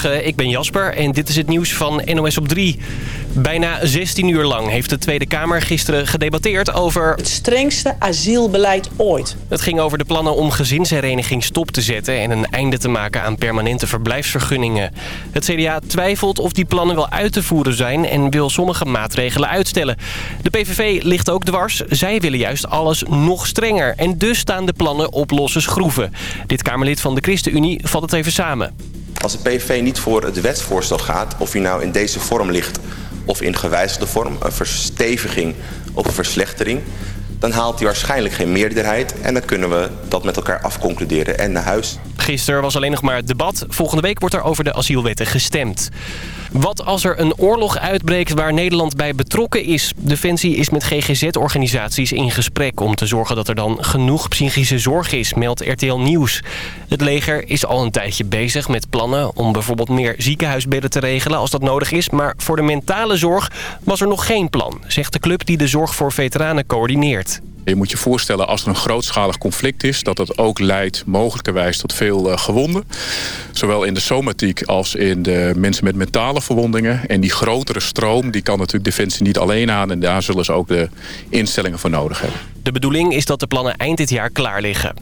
Goedemorgen, ik ben Jasper en dit is het nieuws van NOS op 3. Bijna 16 uur lang heeft de Tweede Kamer gisteren gedebatteerd over... Het strengste asielbeleid ooit. Het ging over de plannen om gezinshereniging stop te zetten... en een einde te maken aan permanente verblijfsvergunningen. Het CDA twijfelt of die plannen wel uit te voeren zijn... en wil sommige maatregelen uitstellen. De PVV ligt ook dwars. Zij willen juist alles nog strenger. En dus staan de plannen op losse schroeven. Dit Kamerlid van de ChristenUnie vat het even samen. Als de PVV niet voor het wetsvoorstel gaat, of hij nou in deze vorm ligt of in gewijzigde vorm, een versteviging of een verslechtering, dan haalt hij waarschijnlijk geen meerderheid en dan kunnen we dat met elkaar afconcluderen en naar huis. Gisteren was alleen nog maar het debat. Volgende week wordt er over de asielwetten gestemd. Wat als er een oorlog uitbreekt waar Nederland bij betrokken is? Defensie is met GGZ-organisaties in gesprek om te zorgen dat er dan genoeg psychische zorg is, meldt RTL Nieuws. Het leger is al een tijdje bezig met plannen om bijvoorbeeld meer ziekenhuisbedden te regelen als dat nodig is. Maar voor de mentale zorg was er nog geen plan, zegt de club die de zorg voor veteranen coördineert. Je moet je voorstellen als er een grootschalig conflict is... dat dat ook leidt mogelijkerwijs tot veel uh, gewonden. Zowel in de somatiek als in de mensen met mentale verwondingen. En die grotere stroom die kan natuurlijk Defensie niet alleen aan... en daar zullen ze ook de instellingen voor nodig hebben. De bedoeling is dat de plannen eind dit jaar klaar liggen.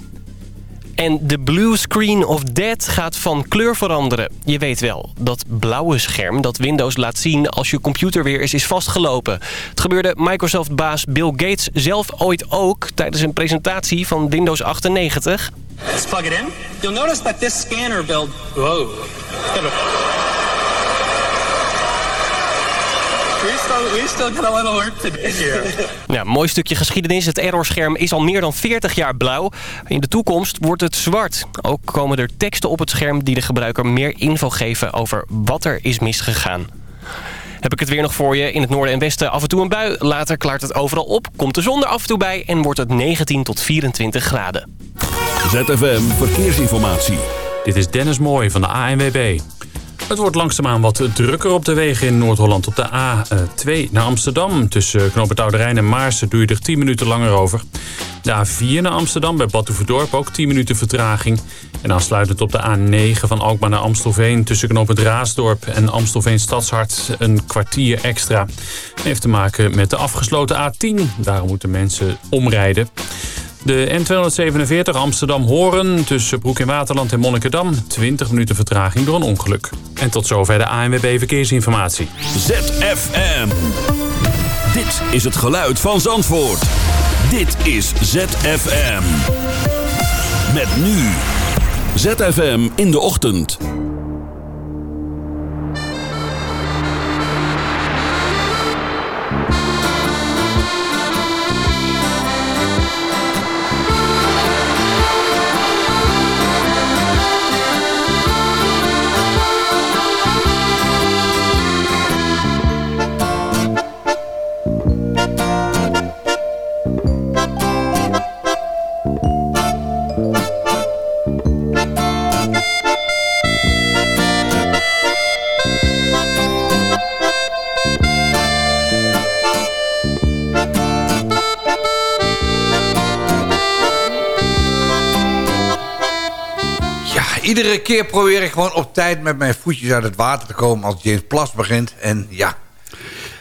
En de blue screen of death gaat van kleur veranderen. Je weet wel, dat blauwe scherm dat Windows laat zien als je computer weer eens is vastgelopen. Het gebeurde Microsoft-baas Bill Gates zelf ooit ook tijdens een presentatie van Windows 98. Let's plug it in. You'll notice that this scanner build... Whoa. We still got a little work to do here. Ja, mooi stukje geschiedenis. Het errorscherm is al meer dan 40 jaar blauw. In de toekomst wordt het zwart. Ook komen er teksten op het scherm die de gebruiker meer info geven over wat er is misgegaan. Heb ik het weer nog voor je. In het noorden en westen af en toe een bui. Later klaart het overal op. Komt de zon er af en toe bij en wordt het 19 tot 24 graden. ZFM Verkeersinformatie. Dit is Dennis Mooij van de ANWB. Het wordt langzaamaan wat drukker op de wegen in Noord-Holland. Op de A2 naar Amsterdam. Tussen Knoopend Rijn en Maarsen doe je er 10 minuten langer over. De A4 naar Amsterdam bij Badhoevedorp ook 10 minuten vertraging. En aansluitend op de A9 van Alkmaar naar Amstelveen... tussen Knoopend Raasdorp en Amstelveen Stadshart een kwartier extra. Dat heeft te maken met de afgesloten A10. Daarom moeten mensen omrijden. De N247 Amsterdam-Horen tussen Broek in Waterland en Monnikendam. 20 minuten vertraging door een ongeluk. En tot zover de ANWB Verkeersinformatie. ZFM. Dit is het geluid van Zandvoort. Dit is ZFM. Met nu. ZFM in de ochtend. Iedere keer probeer ik gewoon op tijd met mijn voetjes uit het water te komen als James Plas begint. En ja.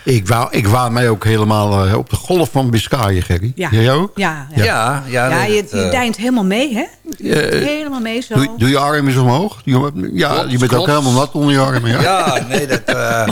Ik wou, ik wou mij ook helemaal uh, op de golf van Biscayen, Gerry. Ja. Jij ook? Ja, ja. ja, ja, ja nee, je, je uh, deint helemaal mee, hè? Je Eh, helemaal mee zo. Doe, doe je arm eens omhoog. Je- Ja, Klopt, je bent ook helemaal nat onder je armen. Ja. Ja, nee, dat... eh,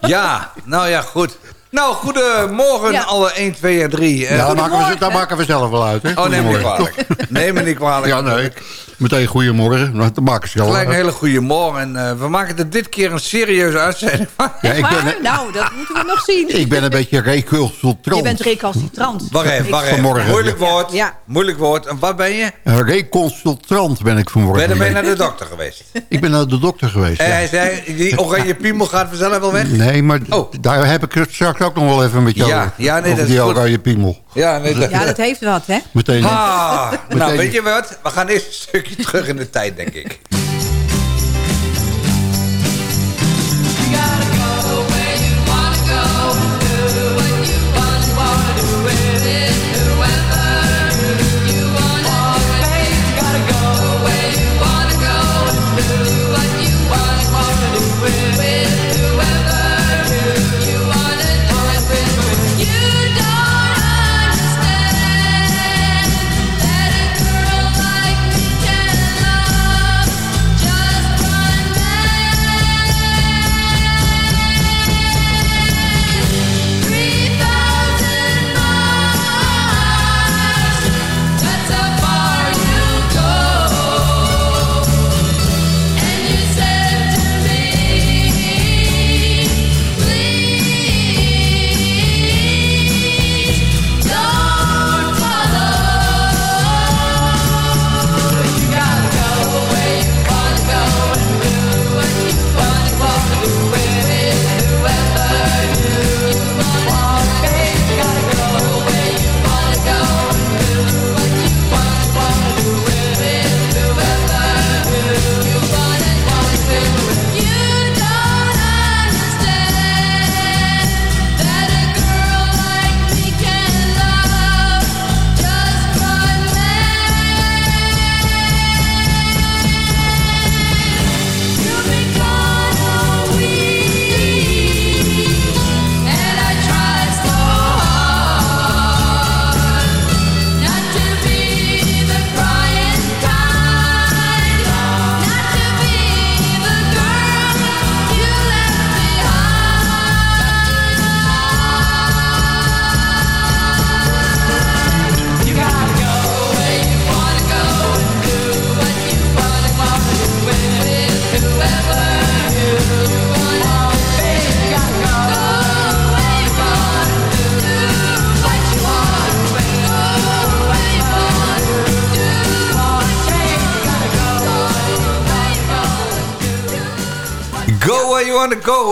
ja, nou ja, goed. Nou, goedemorgen Ja. alle 1, 2 en 3. Ja, dat maken, we, dat maken we zelf wel uit. Hè? Oh, neem me niet kwalijk. Neem me niet kwalijk. Ja, nee. Meteen goedemorgen. Nou, Dat maken ze Gelijk een hele goede morgen. En eh, we maken er dit keer een serieuze uitzending van. Ja, ik, maar, ben, nou, dat moeten we nog zien. ik ben een beetje recalcitrant. Je bent recalcitrant. Wacht even, wacht even. Vanmorgen. Moeilijk woord. Ja. Moeilijk woord. En wat ben je? Een reconsultant ben ik vanmorgen. Ben je naar de dokter geweest? Ik ben naar de dokter geweest. En ja. hij zei, die oranje piemel gaat vanzelf wel weg? Nee, maar Oh. daar heb ik het straks ook nog wel even met jou Ja, over. ja, nee, over dat is die goed. oranje piemel. Ja, nee, dat, Ja, dat heeft wat, hè? Meteen. Ah, nou, weet je wat? We gaan eerst een terug in de tijd, denk ik.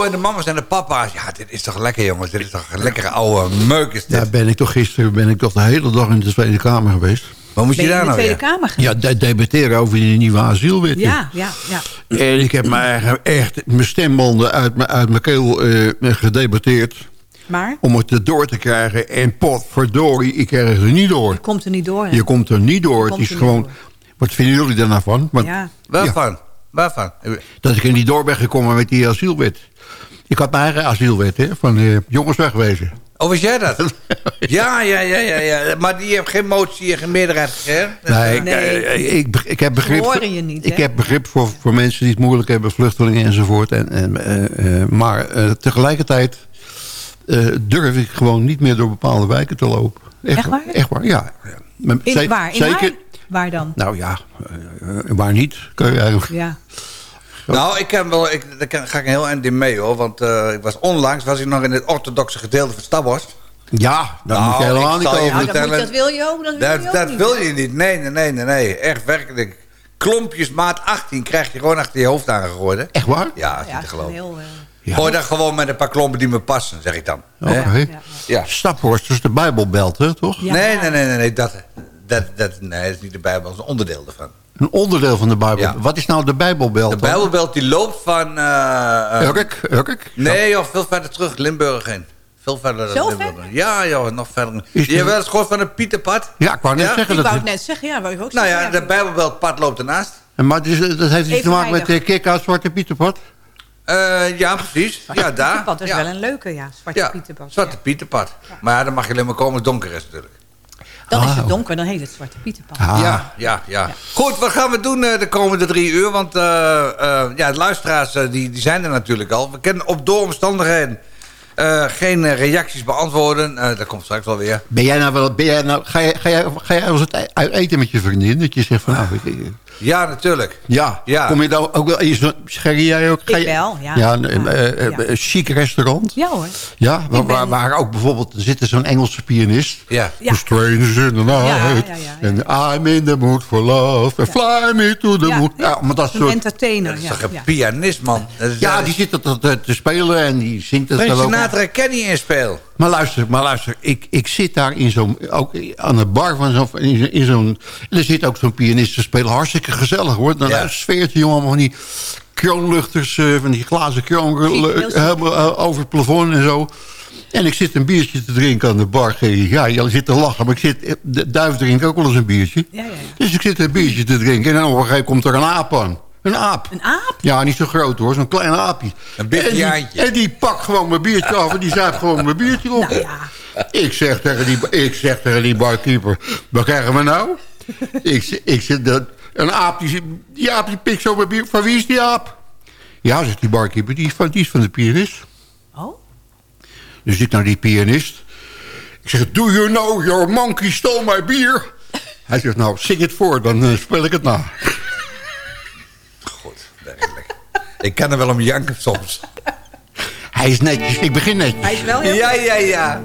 En de mama's en de papa's. Ja, dit is toch lekker, jongens. Dit is toch een lekkere oude meuk is dit. Daar ben ik toch gisteren ben ik toch de hele dag in de Tweede Kamer geweest. Waar moet Ben je je daar in de nou Tweede weer? Kamer gaan? Ja, de- debatteren over die nieuwe asielwet. Ja, ja, ja. En ik heb me echt mijn stembanden uit, mijn- uit mijn keel eh, gedebatteerd. Maar Om het er door te krijgen. En potverdorie, ik krijg er niet door. je komt er niet door. hè? Je komt er niet door. Het komt is er gewoon... niet Wat vinden jullie daar nou van? Want, Ja. Waarvan? Waarvan? Dat ik er niet door ben gekomen met die asielwet. Ik had mijn eigen asielwet, hè. Van eh, jongens wegwezen. Oh, was jij dat? ja, ja, ja, ja, ja. Maar die heeft geen motie en geen meerderheid gekregen. Nee, ik, Nee. eh, ik, ik heb begrip, voor, horen je niet, ik hè? heb begrip voor, voor mensen die het moeilijk hebben, vluchtelingen enzovoort. En, en, eh, eh, maar eh, tegelijkertijd eh, durf ik gewoon niet meer door bepaalde wijken te lopen. Echt waar? Echt waar, ja. Maar In, waar? In zeker, waar? Dan? Nou ja, eh, eh, waar niet? Kun je eigenlijk. Ja. Nou, ik kan wel, ik, daar ga ik een heel eind in mee hoor. Want eh, ik was onlangs was ik nog in het orthodoxe gedeelte van Staphorst. Ja, daar Nou, moet je helemaal ik niet over. Nou, vertellen- dat wil je ook, dat wil je ook dat niet. wil je niet. Nee, nee, nee, nee, nee. Echt werkelijk. Klompjes maat 18 krijg je gewoon achter je hoofd aangegooid. hè? Echt waar? Ja, dat is Ja, niet te geloven. heel... Ja. Gooi dan gewoon met een paar klompen die me passen, zeg ik dan. Oké. Hè? Ja. Staphorst, is de Bijbelbelt, hè, toch? Ja. Nee, nee, nee, nee, nee, dat, dat, dat, nee, dat is niet de Bijbel, dat is een onderdeel ervan. Een onderdeel van de Bijbel. Ja. Wat is nou de Bijbelbelt? De? Bijbelbelt die loopt van... eh, eh, Urk, Urk? Nee, joh, veel verder terug, Limburg heen. Veel verder dan Zo Limburg. ver? Ja, joh, nog verder. Is Je hebt wel eens gehoord van een Pieterpad? Ja, ik wou net Ja? zeggen Ik dat... wou het net zeggen, ja, wou ik ook Nou zeggen. ja, de Bijbelbeltpad loopt ernaast. Maar dat, is- dat heeft iets te maken met de kick-out Zwarte Pieterpad? Eh, ja, precies. Ja, daar. Pieterpad is ja. wel een leuke, ja. Zwarte ja, Pieterpad. Zwarte Pieterpad. Maar ja, dan mag je alleen maar komen als het donker is natuurlijk. Dan is het donker, dan heet het Zwarte Pieterpad. Ah. Ja, ja, ja. Goed, wat gaan we doen eh, de komende drie uur? Want eh, eh, ja, de luisteraars die, die zijn er natuurlijk al. We kunnen op door omstandigheden eh, geen reacties beantwoorden. Eh, dat komt straks wel weer. Ben jij nou wel... Ben jij nou, ga, jij, ga, jij, ga jij uit eten met je vriendin? Dat je zegt van... Nou, ik- ik- Ja, natuurlijk. ja, Ja. kom je dan ook wel... Is, Gerry, jij ook? Ga Ik wel, ja. Ja, een Ja. eh, eh, een chic restaurant. Ja hoor. Ja, waar, ben- waar, waar ook bijvoorbeeld... Er zit er zo'n Engelse pianist. Ja. Ja. The strangers in the night. Ja, ja, ja, ja. En I'm in the mood for love. And fly me to the Ja, moon. ja. Maar dat Een soort... entertainer, Dat is toch een ja. pianist, man. Dat Ja, dat die is- zit er te, spelen en die zingt het Frank dan ook. Sinatra ken niet in speel. Maar luister, maar luister. Ik, ik zit daar in zo'n, ook aan de bar van zo'n, in, zo- in zo'n, en er zit ook zo'n pianist te spelen. Hartstikke gezellig hoor. Dan Ja. een sfeertje, jongen, van die kroonluchters, eh, van die glazen kroon, helemaal eh, over het plafond en zo. En ik zit een biertje te drinken aan de bar. Ja, je zit te lachen, maar ik zit, eh, de duif drinkt ook wel eens een biertje. Ja, ja, ja. Dus ik zit een biertje te drinken en dan op een gegeven moment komt er een aap aan. Een aap. Een aap? Ja, niet zo groot hoor, zo'n klein aapje. Een beetje en en die pakt gewoon mijn biertje af en die zuigt gewoon mijn biertje op. Nou ja. Ik zeg tegen die, ik zeg tegen die barkeeper, wat krijgen we nou? ik, ik zeg, dat, een aap, die, die aap die pikt zo mijn bier. Van wie is die aap? Ja, zegt die barkeeper, die is van, die is van de pianist. Oh? Dus ik naar die pianist. Ik zeg, do you know your monkey stole my beer? Hij zegt, nou, zing het voor, dan eh, speel ik het na. Goed, werkelijk. Ik kan er wel om janken soms. Hij is netjes, ik begin netjes. Hij is wel heel... Ja, ja, ja.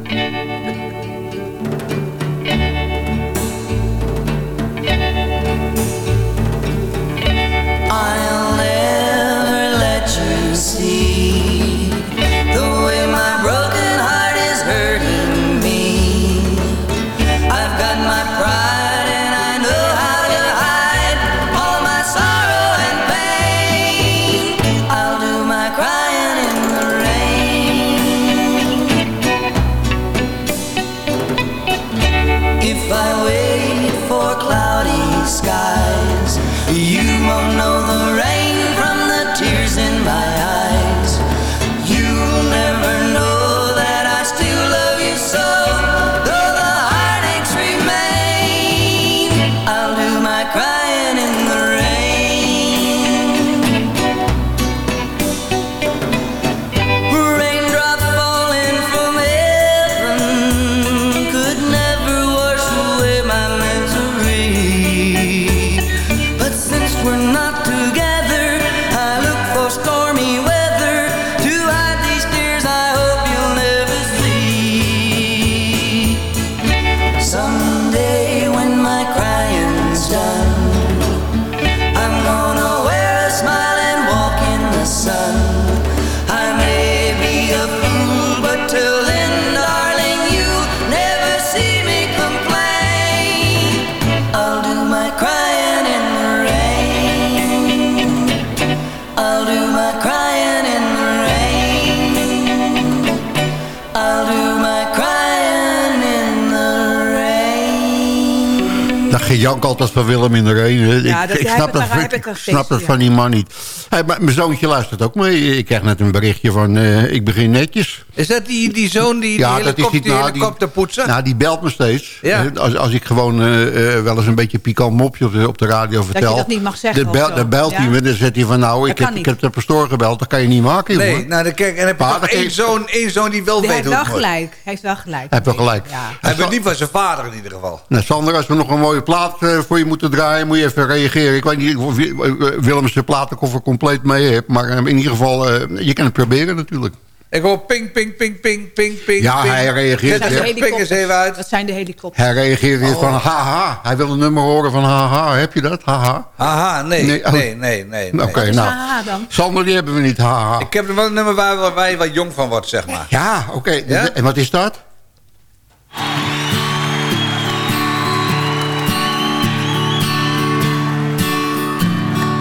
Gejank altijd van Willem in de. Ja, ik, ik snap dat, ik snap dat van die man niet. Hey, maar mijn zoontje luistert ook mee. Ik krijg net een berichtje van, eh, ik begin netjes. Is dat die, die zoon die Ja, dat is helikopter, die- die nou, helikopter poetsen? Nou, die belt me steeds. Ja. Eh, Als, als ik gewoon eh, wel eens een beetje pikant mopje op de, op de radio vertel. dat niet mag zeggen Dan, bel- belt Ja? hij me dan zegt hij van... nou, ik heb, ik heb de pastoor gebeld. Dat kan je niet maken, nee, jongen. nou, dan, kijk, en heb je Maar dat één zoon, één zoon die wel Hij weet heeft hoe wel het moet. gelijk. Hij heeft wel gelijk. Hij heeft wel gelijk. Ja. Hij weet niet van zijn vader in ieder geval. Nou, Sander, als we nog een mooie plaat voor je moeten draaien... moet je even reageren. Ik weet niet of Wi- Willem zijn platenkoffer compleet mee heeft. Maar in ieder geval, eh, je kan het proberen natuurlijk. Ik hoor ping, ping, ping, ping, ping, ping. Ja, ping. hij reageert, Dat zijn ping eens even uit. Dat zijn de helikopters. Hij reageert weer Oh. van haha. Hij wil een nummer horen van haha. Heb je dat? Haha. Aha, nee, Nee, nee, oh. nee, nee. nee, Oké, nou. haha dan? Sander, die hebben we niet. Haha. Ik heb er wel een nummer waar, waar je wat jong van wordt, zeg maar. Ja, oké. Ja? En wat is dat?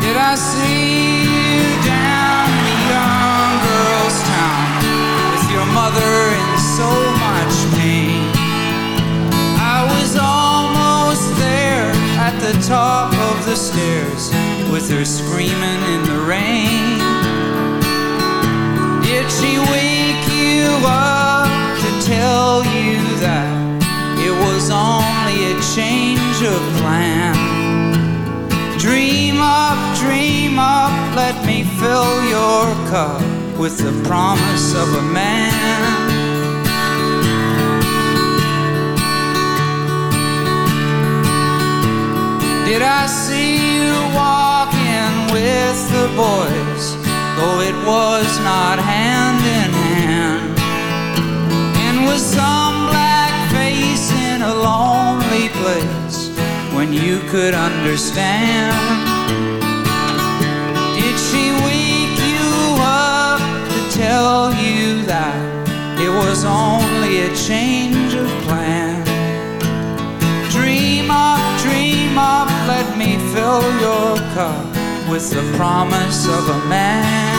Did I see the top of the stairs with her screaming in the rain. Did she wake you up to tell you that it was only a change of plan? Dream up, dream up, let me fill your cup with the promise of a man. Did I see you walking with the boys, though it was not hand in hand? And with some black face in a lonely place when you could understand? Did she wake you up to tell you that it was only a change of plan? Dream of dream up, let me fill your cup with the promise of a man.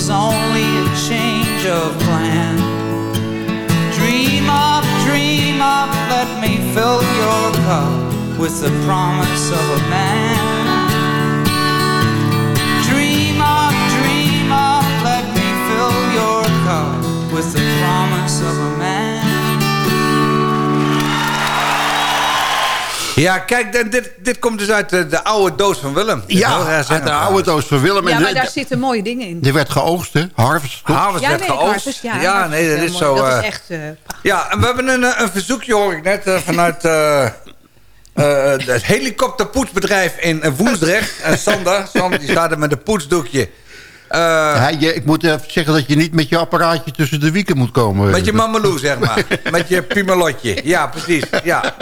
Was only a change of plan? Dream up, dream up, let me fill your cup with the promise of a man. Dream up, dream up, let me fill your cup with the promise of a man. Ja, kijk, dit- dit, dit komt dus uit de, de oude doos van Willem. Ja, uit de oude doos van Willem. Ja, En maar de- daar zitten mooie dingen in. Die werd geoogst, hè? Harvest. toch? Harvest Ja, werd geoogst. Harvest, ja, ja, Harvest nee, dat is mooi. zo... Dat eh, is echt... eh, Ja, en we hebben een, eh, een verzoekje, hoor ik net, eh, vanuit eh, eh, het helikopterpoetsbedrijf in eh, Woensdrecht. En Sander, Sander die staat er met een poetsdoekje. Eh, Ja, je, ik moet even zeggen dat je niet met je apparaatje tussen de wieken moet komen. met je mameloe, zeg maar. met je pimelotje. Ja, precies. Ja.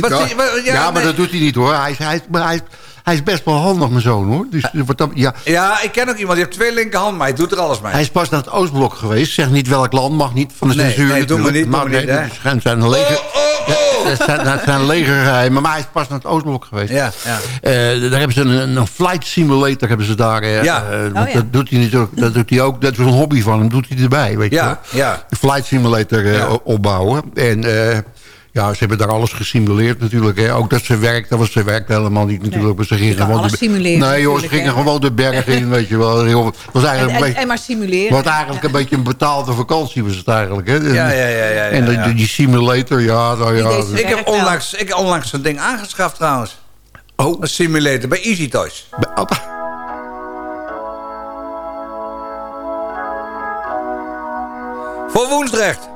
Wat Ja, zie- wat- ja, maar nee. dat doet hij niet hoor. Hij is, hij, maar hij, is- hij is best wel handig, mijn zoon hoor. Dus, wat dan- ja, Ja, ik ken ook iemand, die heeft twee linkerhanden, maar hij doet er alles mee. hij is pas naar het Oostblok geweest. Zeg niet welk land, mag niet van de Nee, censuur. nee, doen we niet, Maar nee, dat zijn- zijn leger, dat zijn, dat zijn legergeheimen. Maar hij is pas naar het Oostblok geweest. Ja, ja. Eh, daar hebben ze een, een flight simulator hebben ze daar. eh, Ja. eh, Oh, ja. Dat doet hij natuurlijk. Dat doet hij ook. Dat is een hobby van hem. Doet hij erbij, weet je Ja, wel. ja. Flight simulator opbouwen. En ja, ze hebben daar alles gesimuleerd natuurlijk. Hè. Ook dat ze werkt, dat was ze werkt helemaal niet natuurlijk. Maar ze gingen gewoon alles de- simuleren Nee joh, ze gingen hè. gewoon de bergen in, weet je wel. Heel- Het was en, eigenlijk en, een beetje... en maar simuleren. Wat eigenlijk een beetje een betaalde vakantie was het eigenlijk. Hè? Ja, ja, ja, ja, ja, en ja. die simulator, ja. Nou, ja Ik heb onlangs, ik heb onlangs zo'n ding aangeschaft trouwens. oh, Een simulator bij Easy Toys. oh, Voor Woensdrecht.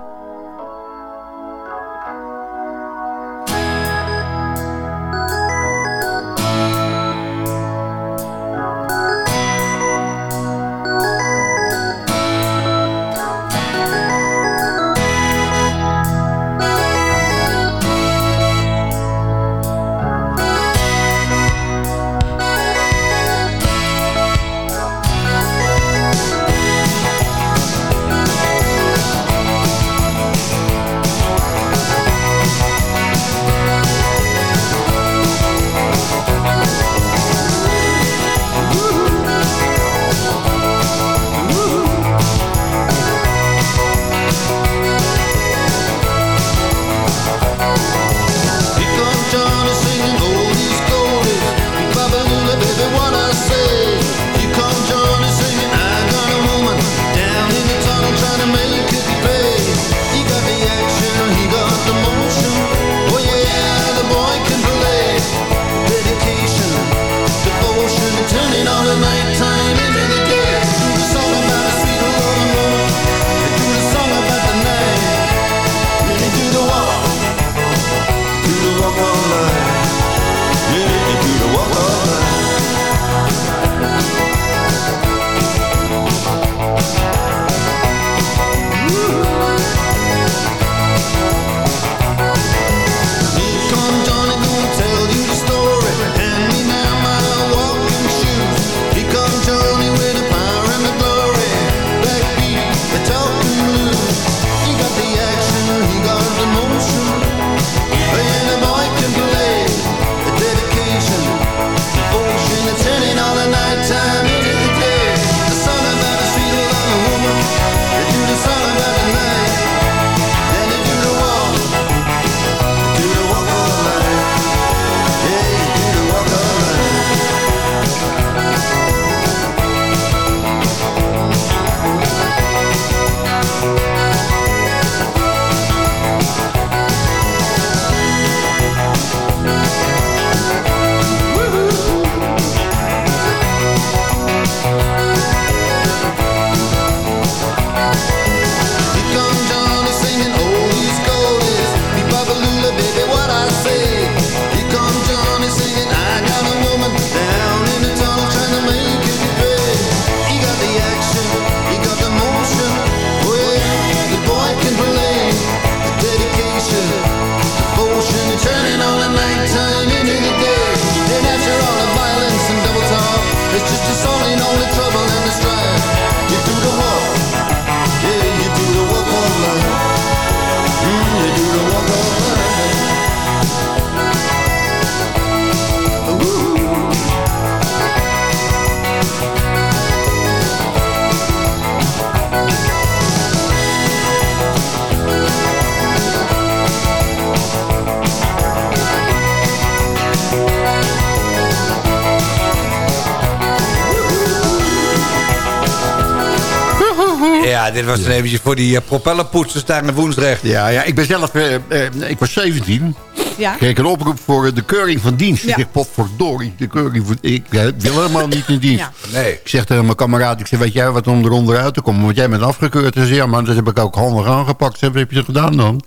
Ja, dit was een eventje voor die uh, propellerpoetsers daar in Woensdrecht. Ja, ja, ik ben zelf... eh, eh, ik was 17. Ja. kreeg een oproep voor eh, de keuring van dienst. Ja. Ik zeg, potverdorie, de keuring van... Ik eh, wil helemaal niet in dienst. Ja. Nee. Ik zeg tegen mijn kameraad, ik zeg, weet jij wat om eronder uit te komen? Want jij bent afgekeurd. Hij zei, ja, maar dat heb ik ook handig aangepakt. Wat heb je gedaan dan?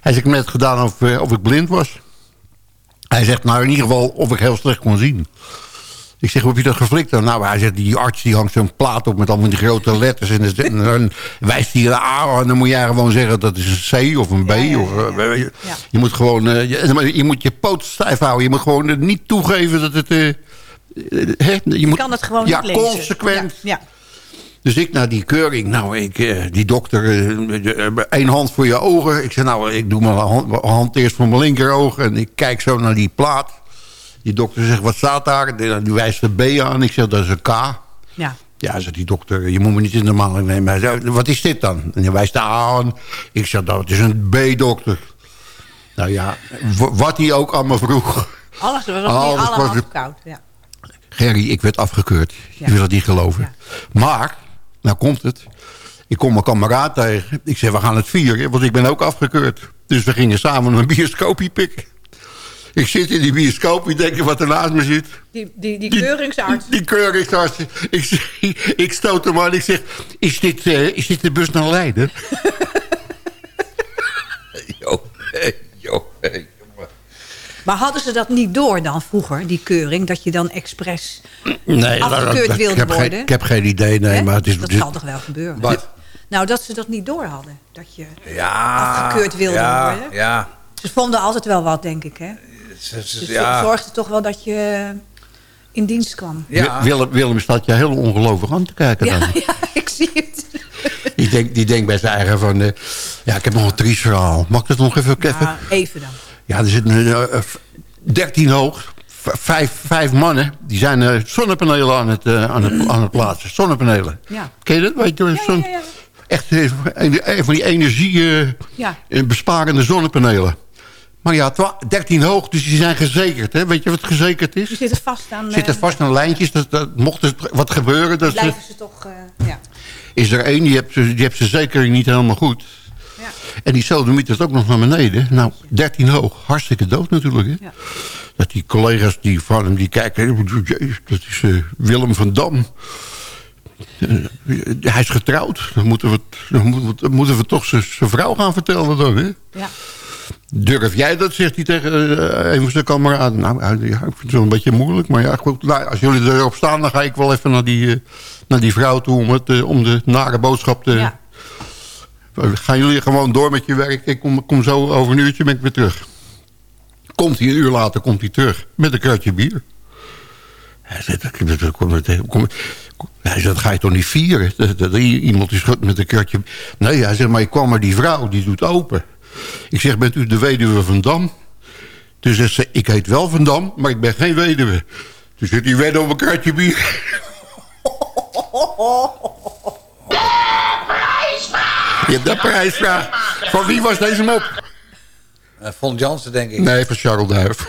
Hij zegt, ik heb net gedaan of, eh, of ik blind was. Hij zegt, nou in ieder geval of ik heel slecht kon zien. Ik zeg, hoe heb je dat geflikt dan? Nou, hij zegt, die arts die hangt zo'n plaat op met allemaal die grote letters. En, dan- en dan wijst hij een A en dan moet jij gewoon zeggen dat is een C of een B. Of, eh, je, je moet gewoon, eh, je, je moet je poot stijf houden. Je moet gewoon eh, niet toegeven dat het... hè, je Je moet, kan het gewoon ja, niet consequent. Ja, Dus ik naar die keuring. Nou, ik, die dokter, één hand voor je ogen. Ik zeg, nou, ik doe mijn hand, hand eerst voor mijn linkeroog. En ik kijk zo naar die plaat. Die dokter zegt, wat staat daar? Die wijst de B aan. Ik zeg, dat is een K. ja. Ja, zegt die dokter, je moet me niet in de maling nemen. Hij wat is dit dan? En hij wijst de A aan. Ik zeg, dat is een B-dokter. Nou ja, wat hij ook aan me vroeg. Alles was nog Alles niet was allemaal koud. Ja. Gerry, ik werd afgekeurd. Ja. Je wil het niet geloven. Maar, nou komt het. Ik kom mijn kameraad tegen. Ik zeg, we gaan het vieren, want ik ben ook afgekeurd. Dus we gingen samen een bioscoopje pikken. Ik zit in die bioscoop, ik denk wat er naast me zit. Die, die, die keuringsarts. Die keuringsarts. Ik, ik stoot hem aan. Ik zeg, is dit, eh, is dit de bus naar Leiden? Jo, hey, jo, hey. Maar hadden ze dat niet door dan vroeger, die keuring? Dat je dan expres Nee, afgekeurd dat- wilde ik heb worden? Geen, ik heb geen idee, nee. Maar het is, dat dit- zal toch wel gebeuren? Wat? Nou, dat ze dat niet door hadden. Dat je Ja, afgekeurd wilde ja, worden. Ja, Ze vonden altijd wel wat, denk ik. Hè? Ze- ze- Dus ja. het zorgde toch wel dat je in dienst kwam. Ja. Willem, Willem staat je heel ongelovig aan te kijken dan. Ja, ja, ik zie het. Die, denkt, die denkt bij zijn eigen van... eh, ja, ik heb nog een triest verhaal. Mag ik dat nog even... even? Nou, even dan. Ja, er zitten uh, 13 hoog. Vijf, vijf mannen. Die zijn eh, zonnepanelen aan het, eh, aan, het, aan het plaatsen. Zonnepanelen. Ja. Ken je dat? Weet je, zo'n- ja, ja. Echt eh, een, van die energie eh, Ja. eh, besparende zonnepanelen. Maar ja, twa- 13 hoog, dus die zijn gezekerd. Hè? Weet je wat gezekerd is? Die zitten vast aan... Zitten eh, vast aan lijntjes. Dat, dat, mocht er wat gebeuren, dat ze- blijven ze toch... eh, ja. is er één, die heeft, die heeft zijn zekering niet helemaal goed. Ja. En die sodomiet is ook nog naar beneden. Nou, 13 hoog. Hartstikke dood natuurlijk. Hè? Ja. Dat die collega's die van hem die kijken... Jezus, dat is eh, Willem van Dam. Hij is getrouwd. Dan moeten we, dan moeten we, dan moeten we toch zijn zijn vrouw gaan vertellen dan. Hè? Ja. Durf jij dat, zegt hij tegen eh, een van zijn kameraden. Nou, ja, ik vind het wel een beetje moeilijk. Maar ja, goed, nou, als jullie erop staan... dan ga ik wel even naar die, eh, naar die vrouw toe... om, het, eh, om de nare boodschap te... Ja. Gaan jullie gewoon door met je werk? Ik kom, kom zo over een uurtje ben ik weer terug. Komt hij een uur later komt hij terug met een kratje bier. Hij zegt, kom kom- hij dat ga je toch niet vieren? Dat, dat iemand is goed met een kratje Nee, hij zegt, maar ik kwam maar die vrouw, die doet open. Ik zeg, bent u de weduwe van Dam? Toen zegt ze, ik heet wel van Dam, maar ik ben geen weduwe. Toen zit die wedden op een kratje bier. Je hebt de prijsvraag. Van wie was deze mop? Uh, Von Jansen, denk ik. Nee, van Charles Duif.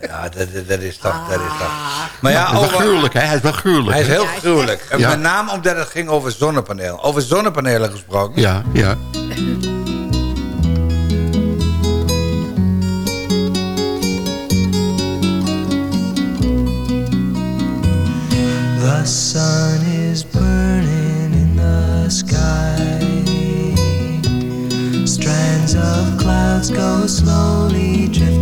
Ja, dat, dat, is toch, dat is toch. Maar ja, hij is wel over- gruwelijk, hè? Hij is wel gruwelijk. Hij is heel gruwelijk. En Ja. Met name omdat het ging over zonnepaneel. Over zonnepanelen gesproken. Ja, ja. The sun is burning in the sky. Strands of clouds go slowly drifting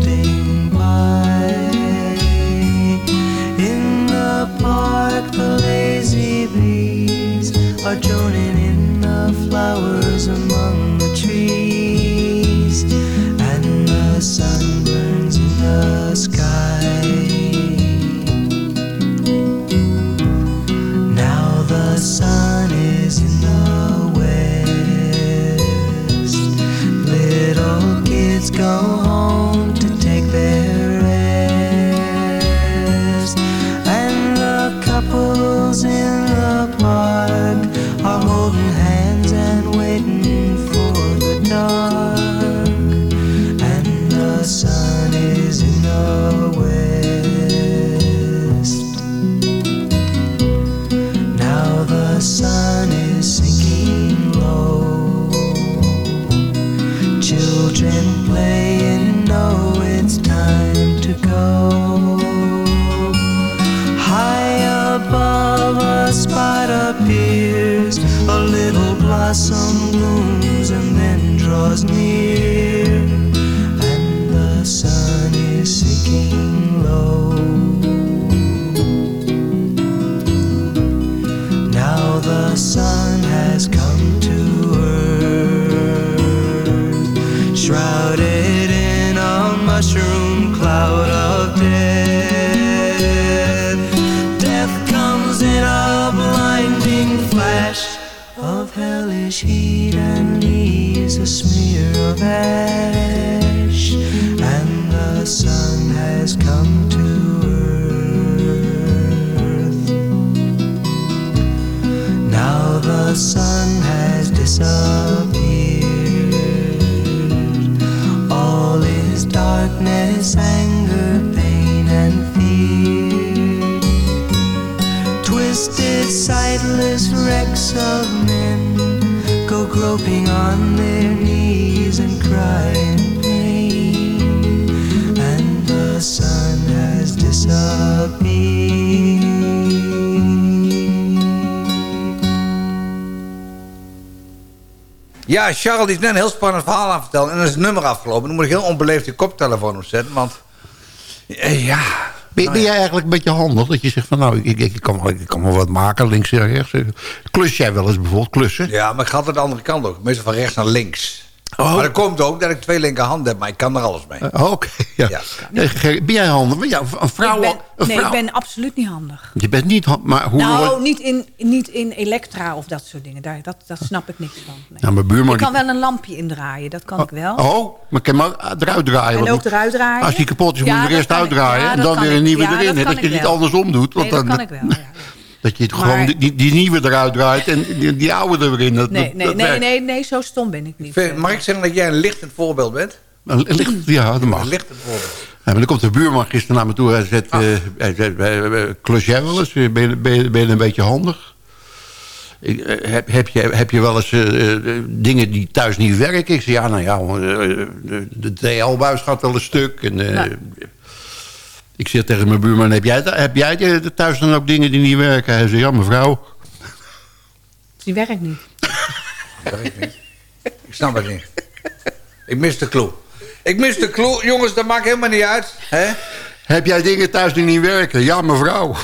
heat and leaves a smear of ash. Ja, Charles is net een heel spannend verhaal aan vertellen. En dan is het nummer afgelopen. Dan moet ik heel onbeleefd die koptelefoon opzetten. Want eh, ja... Ben, Nou ben ja. jij eigenlijk een beetje handig? Dat je zegt van nou, ik, ik, ik, kan, wel, ik kan wel wat maken, links en rechts. Klus jij wel eens bijvoorbeeld, klussen? Ja, maar ik ga altijd de andere kant ook. Meestal van rechts naar links. Oh. Maar dat komt ook dat ik twee linkerhanden heb, maar ik kan er alles mee. Eh, Oké, ja. Nee, Ben jij handig? Jij een vrouw? ik ben, een nee, ik ben absoluut niet handig. Je bent niet handig, maar hoe... nou, niet in, niet in elektra of dat soort dingen. Daar, dat, dat snap ik niks van. Nee. Ja, mijn buurman... ik kan wel een lampje indraaien, dat kan ik wel. Oh, maar ik kan ook eruit draaien. En ook eruit draaien? Als die kapot is, moet Ja, je er eerst ik- uitdraaien. ja, en dat dan kan weer een ik. nieuwe Ja, erin. dat Dat je wel. andersom doet. Nee, Want dat dan, kan ik wel, ja. Dat je het Maar- gewoon die, die nieuwe eruit draait en die, die oude er weer in. Dat, Nee, nee, dat nee, nee, nee, zo stom ben ik niet. Vind- Mag ik zeggen dat jij een lichtend voorbeeld bent? Een licht- ja, dat mag. Een lichtend voorbeeld. Ja, maar dan komt de buurman gisteren naar me toe. Hij zegt, eh, hij zegt klus jij wel eens? Ben je, ben, je, ben je een beetje handig? Ik, eh, heb, heb, je, heb je wel eens eh, dingen die thuis niet werken? Ik zeg, ja, nou ja, de, de DL-buis gaat wel een stuk. En, eh, Nou. Ik zeg tegen mijn buurman, heb jij, heb jij eh, thuis dan ook dingen die niet werken? Hij zegt, ja, mevrouw. Die werkt niet. Ik snap het niet. Ik mis de clue. Ik mis de clue. Jongens, dat maakt helemaal niet uit. Hè? Heb jij dingen thuis die niet werken? Ja, mevrouw.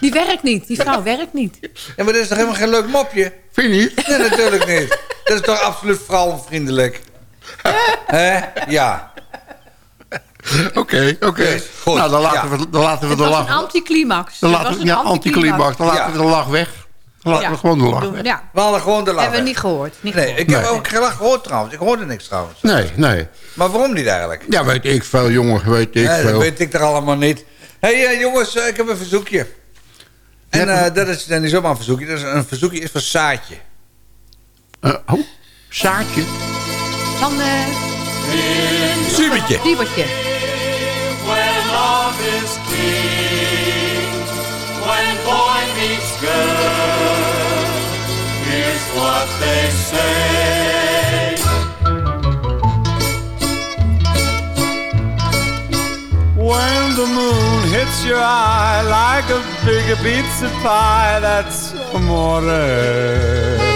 Die werkt niet. Die vrouw werkt niet. Ja, maar dat is toch helemaal geen leuk mopje? Vind je niet? Nee, natuurlijk niet. Dat is toch absoluut vrouwenvriendelijk? Hè? Ja. Oké, oké. Goed, Nou, dan laten ja. we, dan laten we de was een lach... anticlimax. Dan laten we, ja, anticlimax. Dan laten Ja. we de lach weg. Dan laten Ja. we gewoon de lach Doen- weg. Ja, We hadden gewoon de lach hebben we niet gehoord. Niet Nee, gehoord. ik heb Nee. ook geen lach gehoord trouwens. Ik hoorde niks trouwens. Nee, nee. Maar waarom niet eigenlijk? Ja, weet ik veel, jongen. Weet ik Nee, dat veel. weet ik er allemaal niet. Hé hey, eh, jongens, eh, ik heb een verzoekje. En eh, dat is dan niet zomaar een verzoekje. Dat is een verzoekje is van Saatje. Eh, oh, Saartje. Van eh Subertje. Love is king, when boy meets girl, here's what they say. When the moon hits your eye like a big pizza pie, that's amore.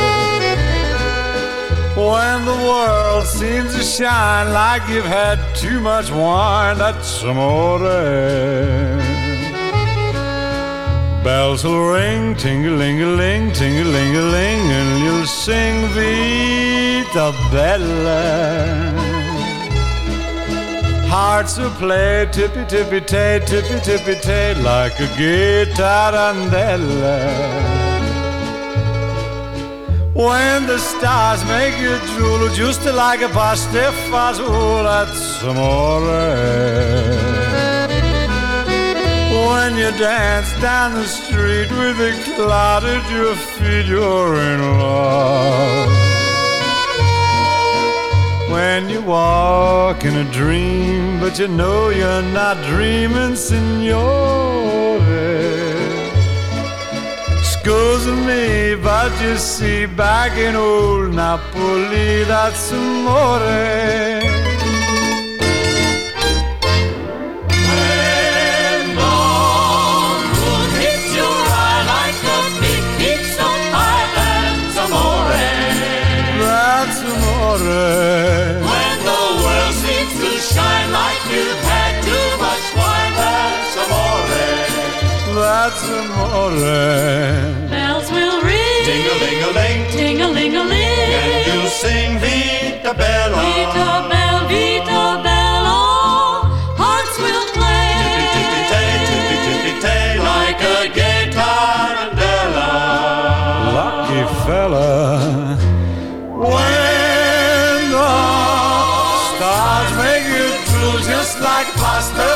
When the world seems to shine like you've had too much wine, that's amore. Bells will ring, ting-a-ling-a-ling, ting-a-ling-a-ling, and you'll sing Vita Bella. Hearts will play tippy tippy tay, tippy tippy tay, like a guitarandella. When the stars make you drool, just like a pastifazool, that's amore. When you dance down the street with a cloud at your feet, you're in love. When you walk in a dream, but you know you're not dreaming, signore. Excuse me, but you see, back in old Napoli, that's amore. that's amore. Bells will ring. Ding a ling a ling. Ding a ling a ling. And you'll sing Vita Bella. Vita Bella, Vita Bella. Hearts will play. Tippy tippy tay, tippy tippy tay, like a gay tarantella. Lucky fella. When the stars make you drool just like pasta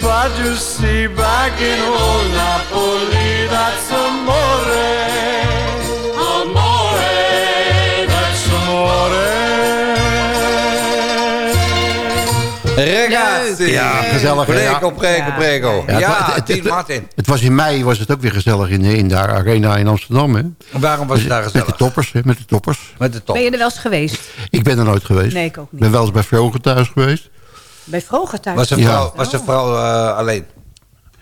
Back in old Napoli, that's amore. Amore, that's amore. Ragazzi. Ja, gezellig? Prego, Ja. prego, prego. Ja, Ja, het, Martin. het was in mei was het ook weer gezellig in, de- in de arena in Amsterdam. Hè? Waarom was het daar Met de gezellig? toppers, hè? met de toppers. Met de top. Ben je er wel eens geweest? Ik ben er nooit geweest. Nee, ik ook niet. Ik ben wel eens bij Vroger thuis geweest. Bij Vroger thuis? Was de Ja. vrouw, was de vrouw eh, alleen?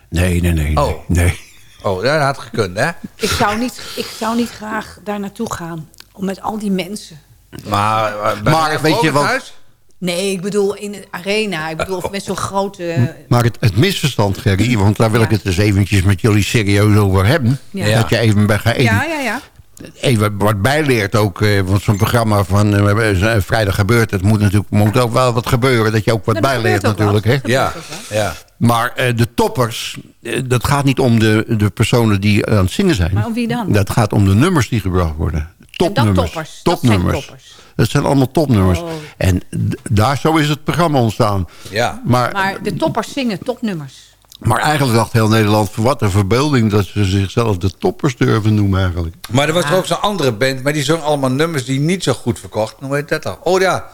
Nee, nee, nee. Oh. nee. Oh, dat had gekund, hè? Ik zou, niet, ik zou niet graag daar naartoe gaan. Om met al die mensen. Maar, eh, bij Maar weet je wat-? Nee, ik bedoel in de arena. Ik bedoel met zo'n grote... Maar het, het misverstand, Gerry, want daar wil ik het eens eventjes met jullie serieus over hebben. Ja. Dat je even bij gaat Ja, ja, ja. Even wat bijleert ook. eh, Want zo'n programma van eh, eh, Vrijdag gebeurt, het moet natuurlijk moet ook wel wat gebeuren. Dat je ook wat bijleert natuurlijk. Hè? Ja, ja. Maar eh, de toppers, eh, dat gaat niet om de, de personen die aan het zingen zijn. Maar om wie dan? Dat gaat om de nummers die gebracht worden. Topnummers. toppers. Dat zijn Topnummers. toppers. Dat zijn allemaal topnummers. Oh. En daar zo is het programma ontstaan. Ja. Maar, Maar de toppers zingen topnummers. Maar eigenlijk dacht heel Nederland... van wat een verbeelding dat ze zichzelf de toppers durven noemen eigenlijk. Maar er was er ook zo'n andere band, maar die zong allemaal nummers die niet zo goed verkocht. Hoe heet dat dan? Oh ja,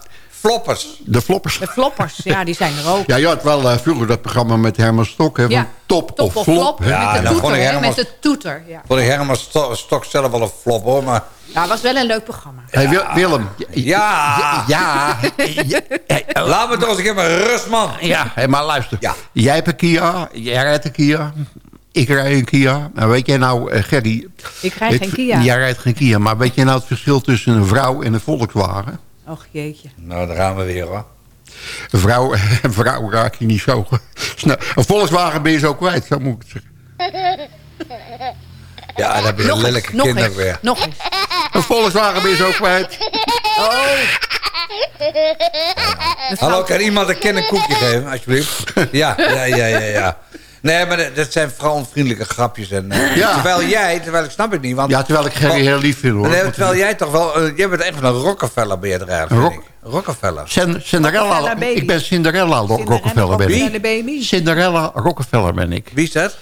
Floppers. De floppers. De floppers, ja, die zijn er ook. Ja, je had wel eh, vroeger dat programma met Herman Stok. Hè, van top, Top of flop. Ja, met de toeter, helemaal- met de toeter. Ja. Vond ik Herman Sto- Stok zelf wel een flop hoor, maar... ja, het was wel een leuk programma. Hey, Wil- Willem. Ja! Ja. Laat me toch eens een keer maar rust, man. Ja, hey, maar luister. Ja. Jij hebt een Kia, jij rijdt een Kia. Ik rijd een Kia. Nou, weet jij nou, eh, Gerry... Ik rijd geen Kia. Jij rijdt geen Kia, maar weet jij nou het verschil tussen een vrouw en een Volkswagen? Och jeetje. Nou, daar gaan we weer hoor. Een vrouw, een vrouw raak je niet zo snel. Een Volkswagen ben je zo kwijt, zo moet ik het zeggen. Ja, dan heb je een lelijke eens, nog kind ook eens, weer. nog eens. Een Volkswagen ben je zo kwijt. Oh. Hallo, kan iemand een kind een koekje geven, alsjeblieft? Ja, ja, ja, ja, ja. Nee, maar dat- zijn vrouwenvriendelijke grapjes. En, eh, Ja. Terwijl jij, terwijl ik snap het niet, want... Ja, terwijl ik Gerry heel lief vind hoor. Nee, terwijl jij toch wel... eh, jij bent echt van een Rockefeller ben je er eigenlijk, Rock-. Rockefeller. Cin- Cinderella, baby. ik ben Cinderella Ro- Rockefeller ben ik. Baby. Cinderella Rockefeller ben ik. Wie is dat?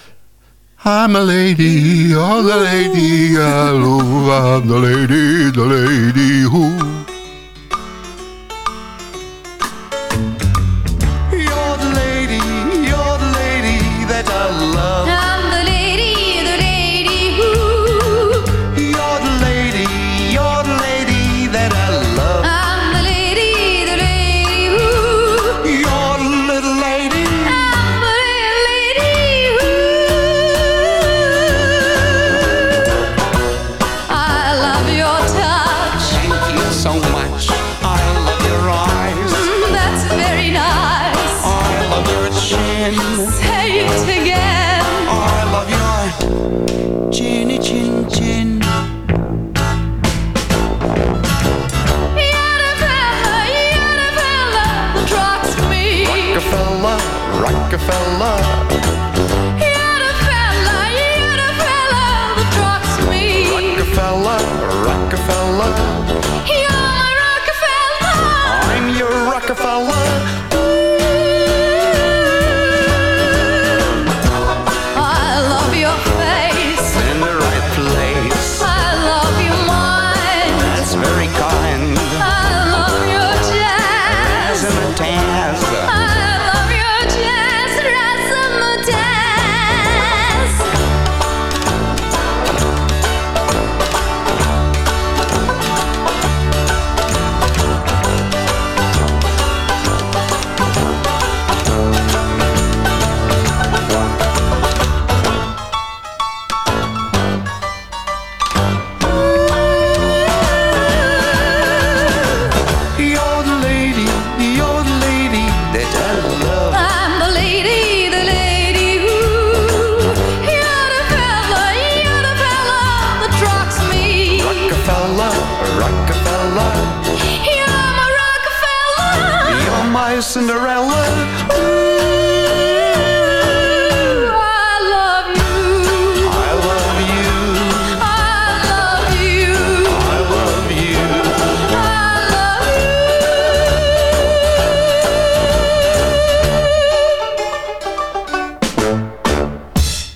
I'm a lady, I'm a lady, I'm the lady, the lady who... Rockefeller. Cinderella.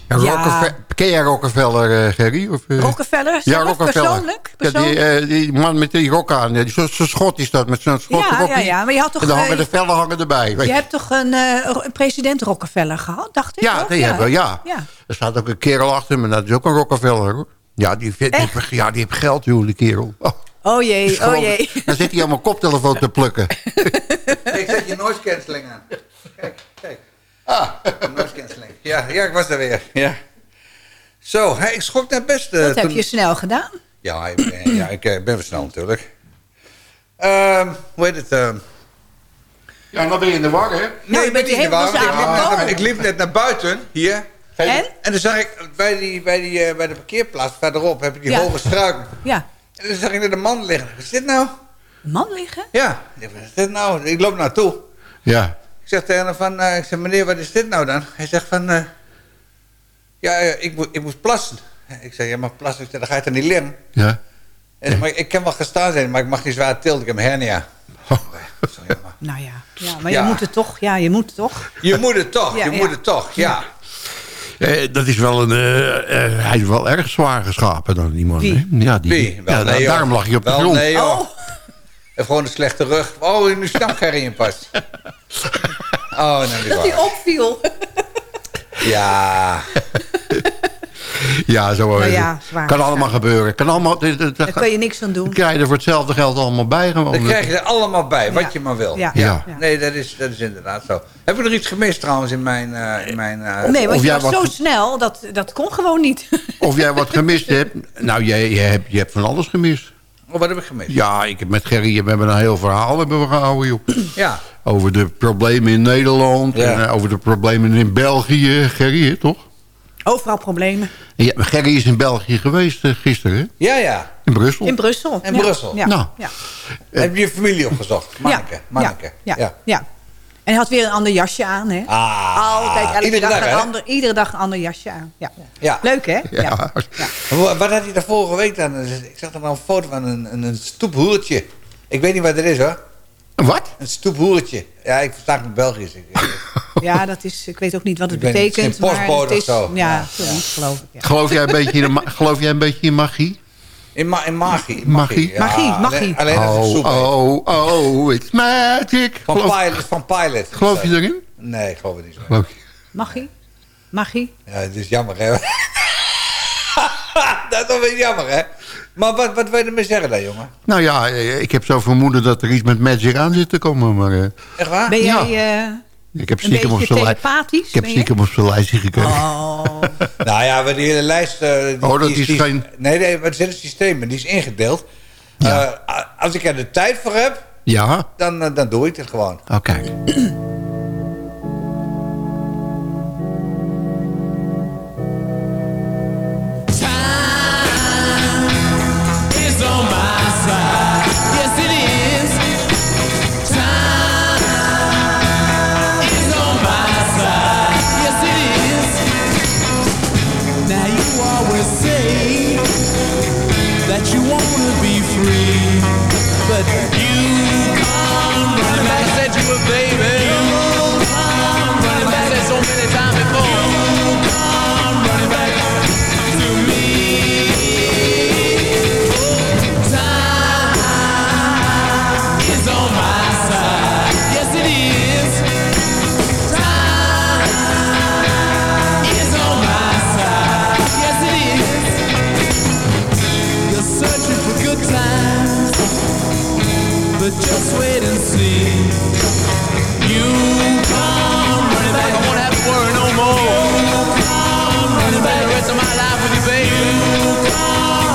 Rockefeller, ken jij Rockefeller, eh, Gerry? Of, eh? Rockefeller? Ja, Rockefeller. Persoonlijk? Ja, die, eh, die man met die rok aan. Die, zo, zo schot is dat, met zo'n schot Ja, ja, ja, maar je had toch, En dan hangen de vellen hangen erbij. weet Je hebt toch een, eh, een president Rockefeller gehad, dacht ik? Ja, toch? die hebben we, ja. ja. Er staat ook een kerel achter me, dat is ook een Rockefeller. Hoor. Ja, die, die, die, ja, die heeft geld, joh, die kerel. Oh, Oh jee, oh jee. Dan zit hij allemaal koptelefoon te plukken. Ik zet je noise cancelling aan. Kijk, kijk. Ah, noise cancelling. Ja, ja, ik was er weer. Ja. Zo, ik schrok net best. eh, Dat heb je snel gedaan. Ja, ik ben, ja, ik eh, ben versneld natuurlijk. Ehm, hoe heet het? ehm? Ja, dan ben je in de war, hè? Nee, Nou, je ik ben bent niet in de war. Ik, liep net- ik liep net naar buiten, hier. En? En dan zag ik bij, die, bij, die, eh, bij de parkeerplaats verderop, heb ik die Ja. hoge struiken. Ja. En dan zag ik net een man liggen. Wat is dit nou? Een man liggen? Ja, wat is dit nou? Ik loop naartoe. Ja. Ik zeg tegen hem van, eh, ik zeg, meneer, wat is dit nou dan? Hij zegt van, eh, ja, ik, moet, ik moet plassen. Ik zeg, ja, maar zeg, dan ga je toch niet liggen? Ja. Zegt, maar ik kan wel gestaan zijn, maar ik mag niet zwaar tillen, ik heb hernia. Nou ja, ja maar Ja. je moet het toch. Ja, je moet het toch. Je moet het toch, Ja, je ja. moet het toch, ja. Eh, dat is wel een... eh, eh, hij is wel erg zwaar geschapen dan, die man. Wie? hè? Ja, die, Wie? Wel, ja, nee, daarom lag hij op de Wel, grond. nee, joh. Oh, heeft gewoon een slechte rug. Oh, nu snap Gerry in pas. Oh, nee, niet dat hij opviel. Ja, Ja, zo Nou ja, zwaar Kan allemaal gebeuren. Kan allemaal, dat, dat, Daar kun je niks aan doen. Dan krijg je er voor hetzelfde geld allemaal bij. Gewoon. dan krijg je er allemaal bij, wat Ja. je maar wil. Ja. Ja. Ja. Nee, dat is, dat is inderdaad zo. Heb je er iets gemist trouwens in mijn... eh, in mijn eh, Nee, want Of je jij was wat- zo snel, dat, dat kon gewoon niet. Of jij wat gemist hebt. Nou, jij, jij hebt, je hebt van alles gemist. Oh, wat heb ik gemist? Ja, ik heb met Gerry we hebben een heel verhaal hebben we gehouden, joh. Ja. Over de problemen in Nederland. Ja. En eh, over de problemen in België. Gerry, hè, toch? Overal problemen. En Ja, Gerry is in België geweest eh, gisteren, hè? Ja, ja. In Brussel. In Brussel. In Ja. Brussel. Ja. Nou. ja. Heb je je familie opgezocht? Manneke, ja. manneke. Ja. Ja. ja. En hij had weer een ander jasje aan, hè? Ah, Altijd, elke iedere dag, dag, een hè? ander, iedere dag een ander jasje aan. Ja. Ja. Leuk, hè? Ja. Wat wat had hij daar vorige week dan? Ik zag er nou een foto van een, een, een stoephoertje. Ik weet niet wat het is, hoor. Wat? Een stoephoertje. Ja, ik versta het in Belgisch. Ja, dat is, ik weet ook niet wat het betekent. geen postbode maar het is, of zo. Ja, geloof ik. Ja. Geloof jij een beetje in, geloof jij een beetje in magie? In, ma in magie. Magie? ja. Magie, magie. Alleen, alleen als ik Oh, soep oh, oh, it's magic. Van Geloof, Pilot. Van Pilot. geloof je erin? Nee, ik geloof het niet zo. Geloof je? Magie? Magie? Ja, het is jammer, hè? dat is weer jammer, hè? Maar wat, wat wil je ermee zeggen dan, jongen? Nou ja, eh, ik heb zo vermoeden dat er iets met magic aan zit te komen. Maar eh, Echt waar? Ben Ja. jij eh, ik heb een stiekem op zijn lijst. Ik heb stiekem op zijn lijstje gekregen. Oh, Nou ja, maar die hele lijst... eh, die, Oh, dat die is die geen- Nee, nee, maar het is het systeem. Die is ingedeeld. Eh, als ik er de tijd voor heb, Ja? dan, eh, dan doe ik het gewoon. Oh, kijk. but just wait and see. You come running back. I won't have to worry no more. You come running back. The rest of my life with you, baby. You come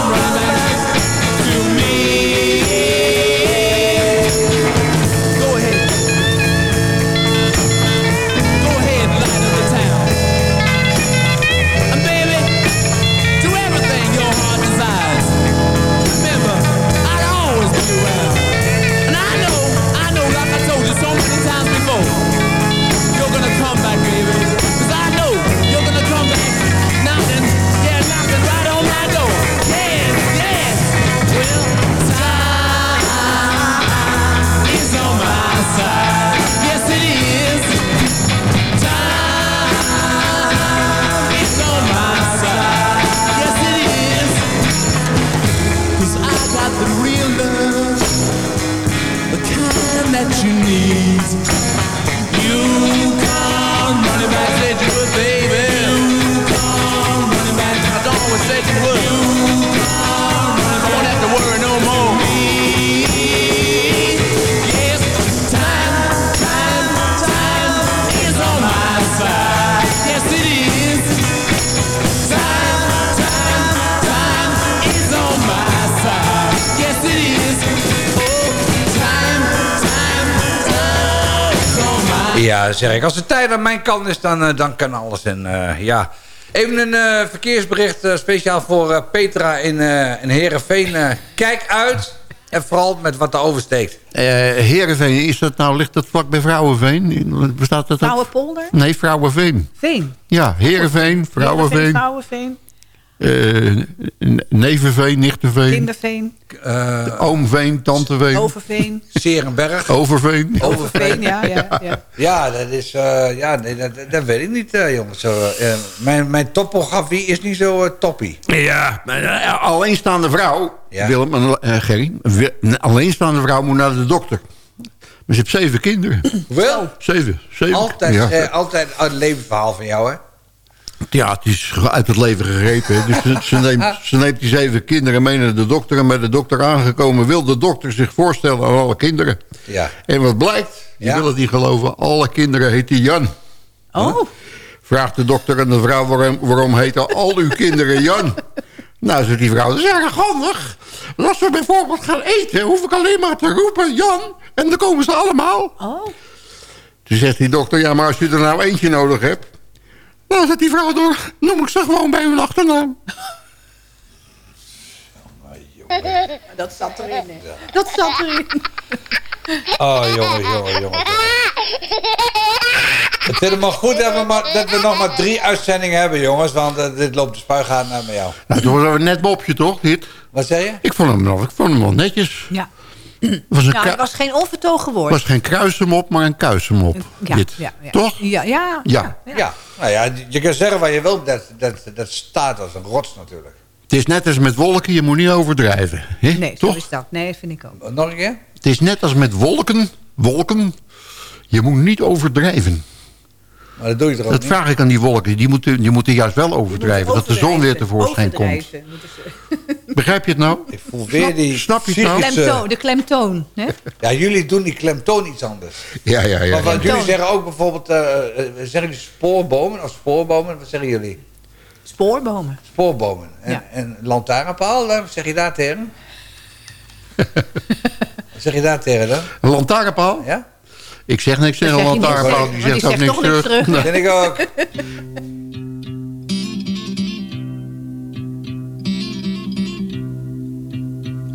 Ja, zeg ik. Als de tijd aan mijn kant is, dan, eh, dan kan alles. En eh, ja... Even een eh, verkeersbericht eh, speciaal voor eh, Petra in, eh in Heerenveen. Eh, kijk uit. En vooral met wat er oversteekt. Eh Heerenveen, is dat nou, ligt dat vlak bij Vrouwenveen? Bestaat dat? Vrouwenpolder? Nee, Vrouwenveen. Veen. Ja, Heerenveen, Heerenveen, Vrouwenveen, Vrouwenveen. eh, Nevenveen, Nichtenveen, Kinderveen. Oomveen, Tanteveen, Overveen. Serenberg. Overveen. Overveen, ja. ja, ja. Ja, dat is... eh, ja, nee, dat, dat weet ik niet, eh, jongens. Zo, eh, mijn, mijn topografie is niet zo eh, toppie. Ja, maar eh, alleenstaande vrouw, Ja. Willem en eh, Gerry, een alleenstaande vrouw moet naar de dokter. Maar ze heeft zeven kinderen. Wel? Zeven. zeven. Altijd, ja. eh, altijd het levensverhaal van jou, hè? Ja, het is uit het leven gegrepen. Dus ze, ze, neemt, ze neemt die zeven kinderen mee naar de dokter. En bij de dokter aangekomen wil de dokter zich voorstellen aan alle kinderen. Ja. En wat blijkt, je Ja. wil het niet geloven, alle kinderen heten Jan. Oh. Vraagt de dokter aan de vrouw waarom, waarom heten al uw kinderen Jan? Nou, zegt die vrouw, dat is erg handig. Als we bijvoorbeeld gaan eten, hoef ik alleen maar te roepen Jan. En dan komen ze allemaal. Oh. Toen zegt die dokter, ja, maar als je er nou eentje nodig hebt... Nou, zegt die vrouw door, noem ik ze gewoon bij hun achternaam. Dat zat erin, hè. Dat zat erin. Oh, jongen, jongen, jongen. Het is helemaal goed dat we, maar, dat we nog maar drie uitzendingen hebben, jongens. Want eh, dit loopt de spuigaat naar met jou. Nou, toen was een net mopje, toch, dit? Wat zei je? Ik vond hem nog, ik vond hem wel netjes. Ja. Het was, een Nou, het was geen onvertogen woord. was geen kruisemop, maar een kuisemop. ja, dit. ja, ja. Toch? Ja, ja. Ja. Ja. nou ja, je kan zeggen wat je wilt. Dat, dat, dat staat als een rots natuurlijk. Het is net als met wolken, je moet niet overdrijven. Hè? Nee, zo toch? is dat. Nee, dat vind ik ook. Nog een keer? Het is net als met wolken, wolken, je moet niet overdrijven. Maar dat doe je toch ook Dat niet? vraag ik aan die wolken. Die moeten, die moeten juist wel overdrijven. Dat de zon weer tevoorschijn komt. Begrijp je het nou? Ik voel weer die snap je het nou? psychische- Klemtoon, de klemtoon. Hè? Ja, jullie doen die klemtoon iets anders. Ja, ja, ja. Want, jullie zeggen ook bijvoorbeeld, eh, eh, zeggen jullie spoorbomen of spoorbomen? Wat zeggen jullie? Spoorbomen. Spoorbomen. En, Ja. en lantaarnpaal, wat zeg je daar tegen? wat zeg je daar tegen dan? Een lantaarnpaal? Ja? Ik zeg niks tegen een lantaarnpaal. Die zegt ook niks terug. terug. Nee. Vind ik ook.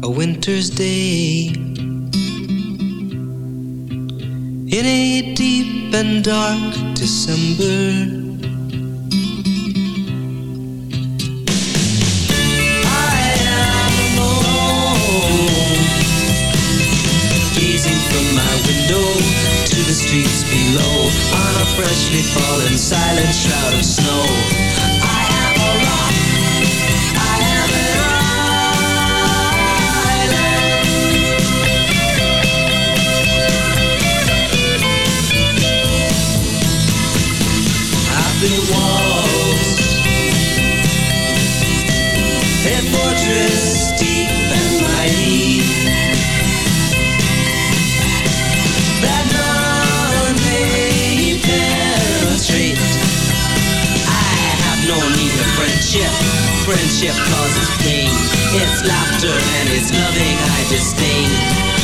A winter's day in a deep and dark December. Freshly fallen silent shroud of snow. Friendship causes pain. It's laughter and it's loving I disdain.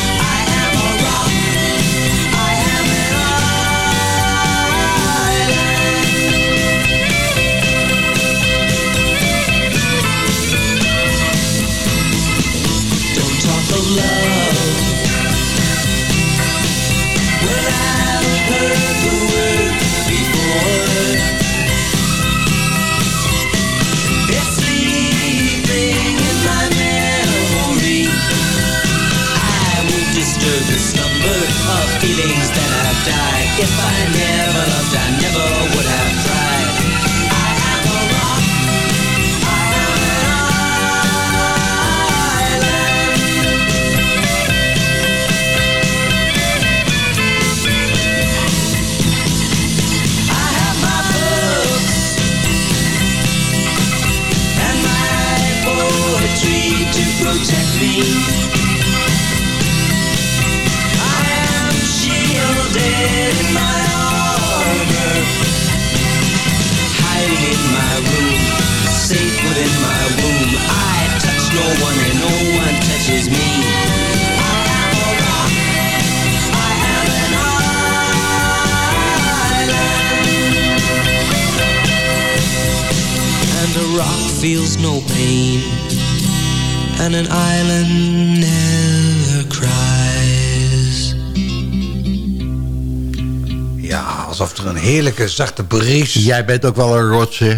Heerlijke zachte bries... Jij bent ook wel een rots, hè?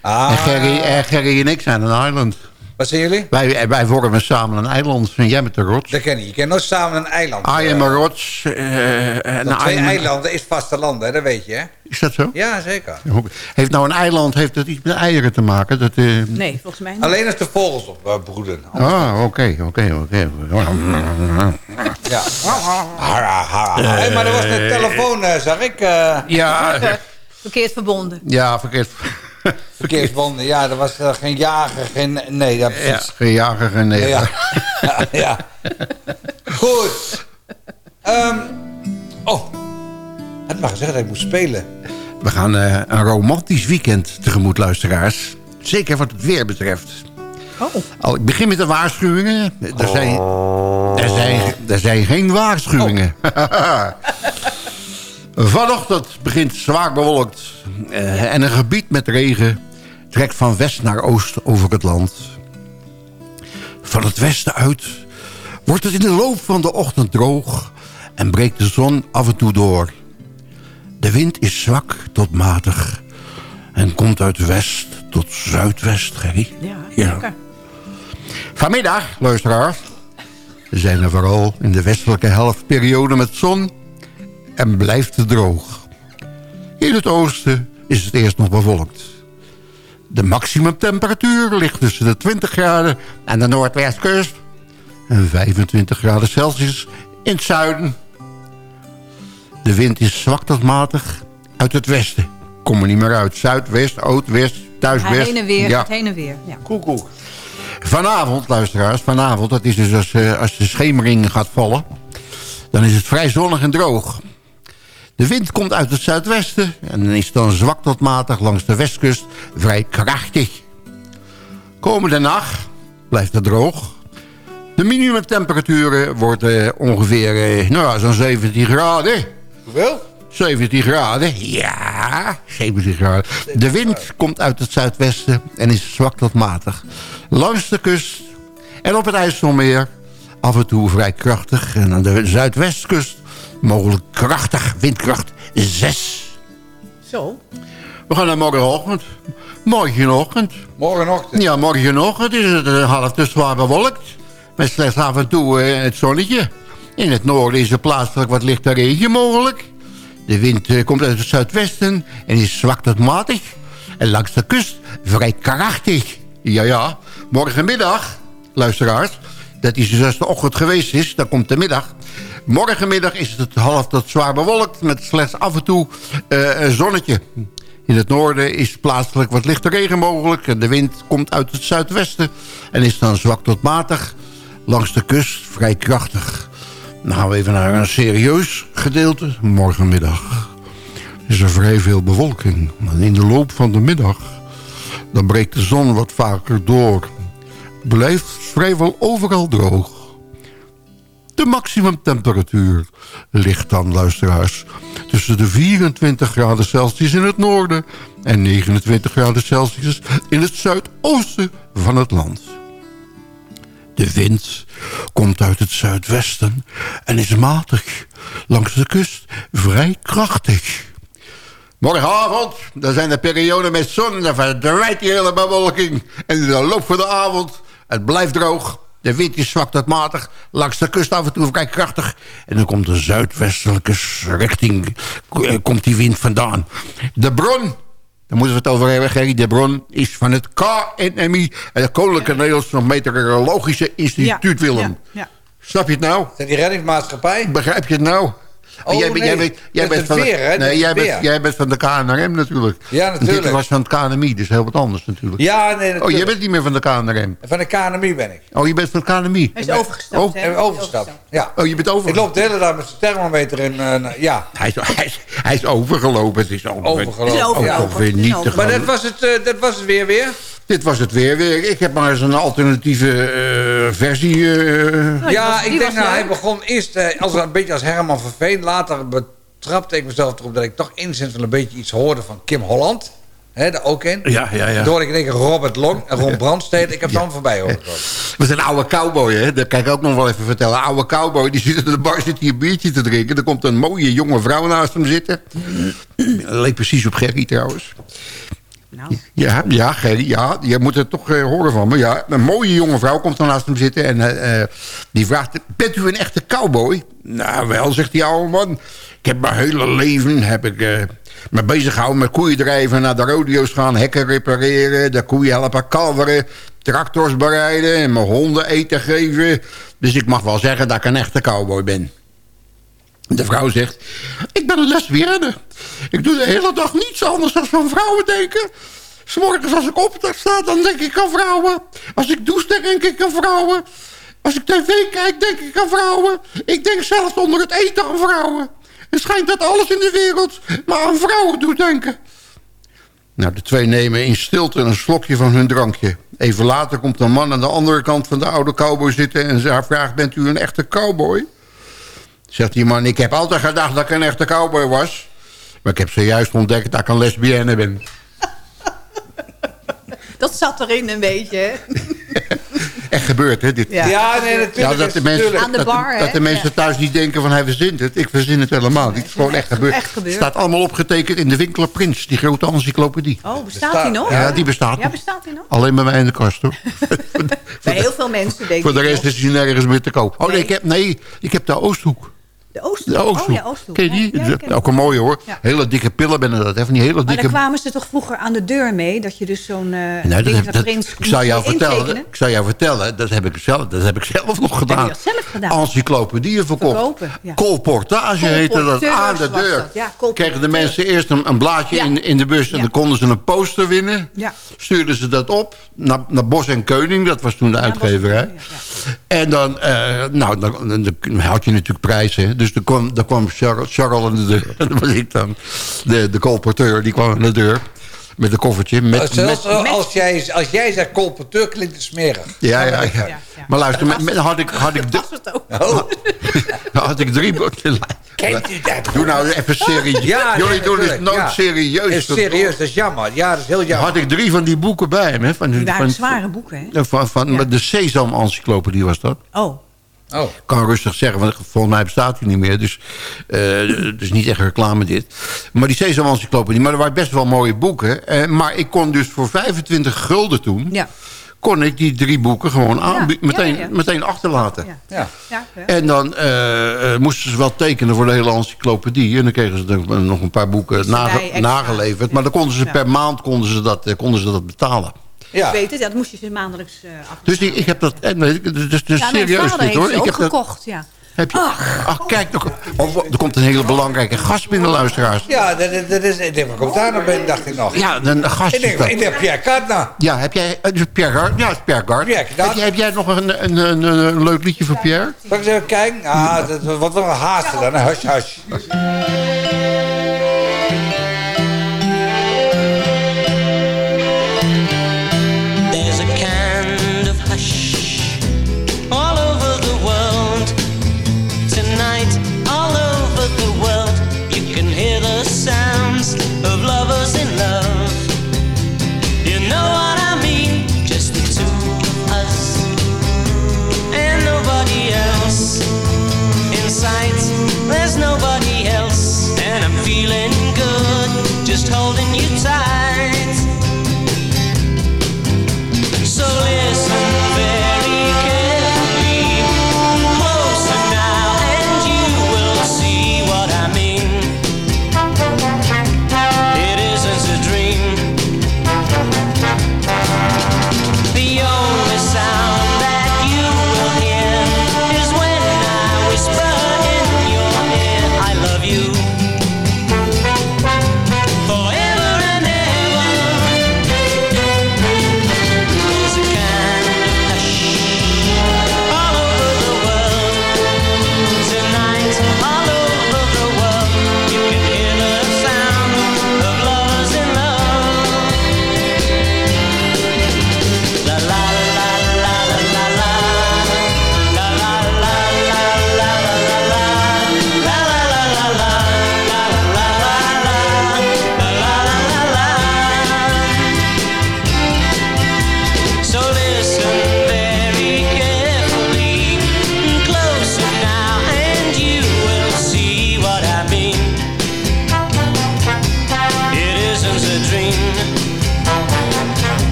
Ah. En, Gerry, en Gerry en ik zijn een eiland. Wat zijn jullie? Wij, wij vormen samen een eiland. En jij bent een rots. Dat ken je. Je kent nooit samen een eiland. I am Eh, a rots. eh, en want twee am- eilanden is vasteland, hè? Dat weet je, hè? Is dat zo? Ja, zeker. Heeft nou een eiland heeft dat iets met eieren te maken? Dat, eh, Nee, volgens mij niet. Alleen als de vogels op eh, broeden. Ah, oké, oké, oké. Ja. Hara, hara. Hey, maar er was een telefoon, eh, zag ik. eh. Ja, Verkeerd verbonden. ja, verkeerd. Verkeersbonden. Ja, er was eh, geen jager, geen... Nee, ja, geen jager, geen neger. Ja. ja. ja. Goed. Ehm, oh. Het mag gezegd dat ik moet spelen. We gaan eh, een romantisch weekend tegemoet, luisteraars. Zeker wat het weer betreft. Oh. Al, ik begin met de waarschuwingen. Er zijn, er zijn, er zijn geen waarschuwingen. Vanochtend begint zwaar bewolkt. eh, en een gebied met regen trekt van west naar oost over het land. Van het westen uit wordt het in de loop van de ochtend droog... en breekt de zon af en toe door. De wind is zwak tot matig en komt uit west tot zuidwest, Gerry. Ja, Ja. Vanmiddag, luisteraars, zijn er vooral in de westelijke helft periode met zon en blijft het droog. In het oosten is het eerst nog bewolkt. De maximumtemperatuur ligt tussen de 20 graden aan de noordwestkust en 25 graden Celsius in het zuiden. De wind is zwak tot matig uit het westen. Kom er niet meer uit. Zuidwest, oud-west, thuiswest. Heen en weer, Ja. heen en weer. Ja. Koekoek. Vanavond, luisteraars, vanavond, dat is dus als, eh, als de schemering gaat vallen... dan is het vrij zonnig en droog. De wind komt uit het zuidwesten en is dan zwak tot matig langs de westkust vrij krachtig. Komende nacht blijft het droog. De minimumtemperaturen wordt eh, ongeveer eh, nou, ja, zo'n 17 graden. Hoeveel? 17 graden, ja, 17 graden. De wind komt uit het zuidwesten en is zwak tot matig. Langs de kust en op het IJsselmeer af en toe vrij krachtig. En aan de zuidwestkust mogelijk krachtig, windkracht 6. Zo. We gaan naar morgenochtend. Morgenochtend. Morgenochtend. Ja, morgenochtend is het eh, half te zwaar bewolkt. Met slechts af en toe eh, het zonnetje. In het noorden is er plaatselijk wat lichte regen mogelijk. De wind eh, komt uit het zuidwesten en is zwak tot matig. En langs de kust vrij krachtig. Ja, ja. Morgenmiddag, luisteraars... dat is dus als de ochtend geweest is, dan komt de middag... Morgenmiddag is het half tot zwaar bewolkt... met slechts af en toe eh, een zonnetje. In het noorden is plaatselijk wat lichte regen mogelijk. De wind komt uit het zuidwesten en is dan zwak tot matig. Langs de kust vrij krachtig. Dan gaan we even naar een serieus gedeelte. Morgenmiddag is er vrij veel bewolking. En in de loop van de middag dan breekt de zon wat vaker door. Blijft vrijwel overal droog. De maximumtemperatuur ligt dan, luisteraars... tussen de 24 graden Celsius in het noorden... en 29 graden Celsius in het zuidoosten van het land. De wind komt uit het zuidwesten en is matig. Langs de kust vrij krachtig. Morgenavond, dan zijn de perioden met zon... dan verdwijnt die hele bewolking. En in de loop van de avond, het blijft droog... De wind is zwak tot matig. Langs de kust af en toe vrij krachtig. En dan komt de zuidwestelijke richting. eh, Komt die wind vandaan. De bron. Daar moeten we het over hebben, Gerry. De bron is van het KNMI. Het Koninklijke Nederlands Meteorologische Instituut Willem. Ja. Snap je het nou? Zijn die reddingsmaatschappij? Begrijp je het nou? Oh, jij, bent- nee. jij, bent, jij bent van het de, nee, jij, bent, jij bent van de KNRM natuurlijk. Ja, En Dit natuurlijk. was van het KNMI, dus heel wat anders natuurlijk. Ja, nee, natuurlijk. Oh, jij bent niet meer van de KNRM. Van de KNMI ben ik. Oh, je bent van het KNMI. Hij is overgestapt, Oh. hè? Even overgestapt. Ja. Oh, je bent over. Ik loop de hele dag met zijn thermometer in. eh, ja, Hij is, hij, is, hij is overgelopen. Het is ongeveer, overgelopen. Ja. niet te overgelopen. Maar dat geloven. was, het, eh, dat was het weer weer. Dit was het weer weer. Ik heb maar eens een alternatieve eh, versie. die ja, was- ik denk nou, hij begon eerst eh, als een beetje als Herman van Veen. Later betrapte ik mezelf erop dat ik toch inzins wel een beetje iets hoorde van Kim Holland. Hè, daar ook in. Ja, ja, ja. Door ik keer Robert Long en Ron Brandstede. Ik heb het allemaal voorbij horen komen. We zijn een oude cowboy, hè? Dat kan ik ook nog wel even vertellen. Een oude cowboy, die zit in de bar, zit hier een biertje te drinken. Er komt een mooie jonge vrouw naast hem zitten. Leek precies op Gerry trouwens. Nou, Ja, ja, ja. Je moet het toch eh, horen van me. Ja, een mooie jonge vrouw komt dan naast hem zitten. En eh, eh, die vraagt, bent u een echte cowboy? Nou, wel, zegt die oude man. Ik heb mijn hele leven heb ik, me bezig gehouden met koeien drijven... naar de rodeo's gaan, hekken repareren... de koeien helpen kalveren, tractors bereiden... en mijn honden eten geven. Dus ik mag wel zeggen dat ik een echte cowboy ben. De vrouw zegt, ik ben een lesbienne. Ik doe de hele dag niets anders dan van vrouwen denken. S'morgens als ik opsta, dan denk ik aan vrouwen. Als ik douche, denk ik aan vrouwen. Als ik tv kijk, denk ik aan vrouwen. Ik denk zelfs onder het eten aan vrouwen. Het schijnt dat alles in de wereld maar aan vrouwen doet denken. Nou, de twee nemen in stilte een slokje van hun drankje. Even later komt een man aan de andere kant van de oude cowboy zitten... en ze vraagt, bent u een echte cowboy? Zegt die man, ik heb altijd gedacht dat ik een echte cowboy was. Maar ik heb zojuist ontdekt dat ik een lesbienne ben. dat zat erin een beetje. hè? Echt gebeurd, hè? Dit. Ja. Ja, nee, natuurlijk. Ja, dat is de mensen. Aan de dat, bar, dat hè? de mensen thuis niet denken van hij verzint het. Ik verzin het helemaal niet. Het is gewoon echt gebeurd. echt gebeurd. staat allemaal opgetekend in de Winkeler Prins. Die grote encyclopedie. Oh, bestaat die nog? Ja, die bestaat Ja, bestaat die nog? Alleen bij mij in de kast, hoor. Bij heel veel mensen denk Voor de ik rest is hij nergens meer te koop. Oh nee, Nee. ik heb, nee, ik heb de Oosthoek. De Oosthoek. De Oosthoek. Oh ja, Oosthoek. Ken je die? Ja, ken Ook een mooie hoor. Ja. Hele dikke pillen binnen dat. Van die hele Maar dikke... daar kwamen ze toch vroeger aan de deur mee? Dat je dus zo'n uh, Nee, dat heb, dat, prins ik, zou jou vertellen, ik zou jou vertellen, dat heb ik zelf, dat heb ik zelf nog gedaan. dat zelf gedaan? Encyclopedieën verkocht. Verkopen, ja. Colportage heette dat aan de deur. dat, ja. Kregen de mensen eerst een, een blaadje in, in de bus en dan konden ze een poster winnen. Ja. Stuurden ze dat op naar, naar Bos en Keuning, dat was toen de uitgeverij. En dan, eh, nou, dan, dan- dan had je natuurlijk prijzen. Dus dan kwam, dan kwam Charles, Charles aan de deur. En dan was ik dan de, de colporteur, die kwam aan de deur. Met een koffertje. Met, zelfs met, als, jij, als jij zegt colporteur klinkt het smerig. ja, ja, ja. Maar luister, met, met- had ik, had ik, Was het ook? Oh, had ik drie boeken. kent u dat? Doe nou even serieus. Ja, Jullie nee, doen het nooit ja. serieus. Is serieus, dat is jammer. Ja, dat is heel jammer. Had ik drie van die boeken bij me. Van, Die waren van, zware boeken, hè? Van, van, De Sesam-encyclopedie was dat. Oh. Oh. Ik kan rustig zeggen, want volgens mij bestaat hij niet meer. Dus eh het is niet echt reclame dit. Maar die Sesam-encyclopedie, maar er waren best wel mooie boeken. Eh, maar ik kon dus voor 25 gulden toen... Ja. kon ik die drie boeken gewoon aanbieden. Ja, Meteen, ja. meteen achterlaten. Ja. Ja. Ja, ja. En dan eh, moesten ze wel tekenen voor de hele encyclopedie. En dan kregen ze er nog een paar boeken Dus nage- nageleverd. Maar dan konden ze per maand konden ze dat, konden ze dat betalen. Ja. Ik weet het, ja, dat moest je ze maandelijks uh, Dus ik, ik heb dat... eh, nee, dus, dus Ja, mijn serieus vader dit heeft hoor. ze Ik ook heb dat, gekocht, ja. heb je, ach, kijk, nog, oh, er komt een hele belangrijke gast binnen, luisteraars. Ja, dat, dat- dat is... Ik denk, waar komt daar nog binnen, dacht ik nog. Ja, een gast Ik denk, is dat. ik denk Pierre Cardin. Ja, heb jij... eh, dus Pierre Gard? Ja, is Pierre Gard. Pierre. Heb, jij, heb jij nog een, een, een, een leuk liedje voor Pierre? Zal ik eens even kijken? Ah, dat wel een haasten dan. Hush, hush.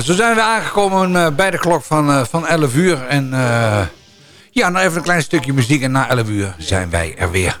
Zo zijn we aangekomen eh, bij de klok van, eh, van 11 uur. En eh, ja, nog even een klein stukje muziek. En na 11 uur zijn wij er weer.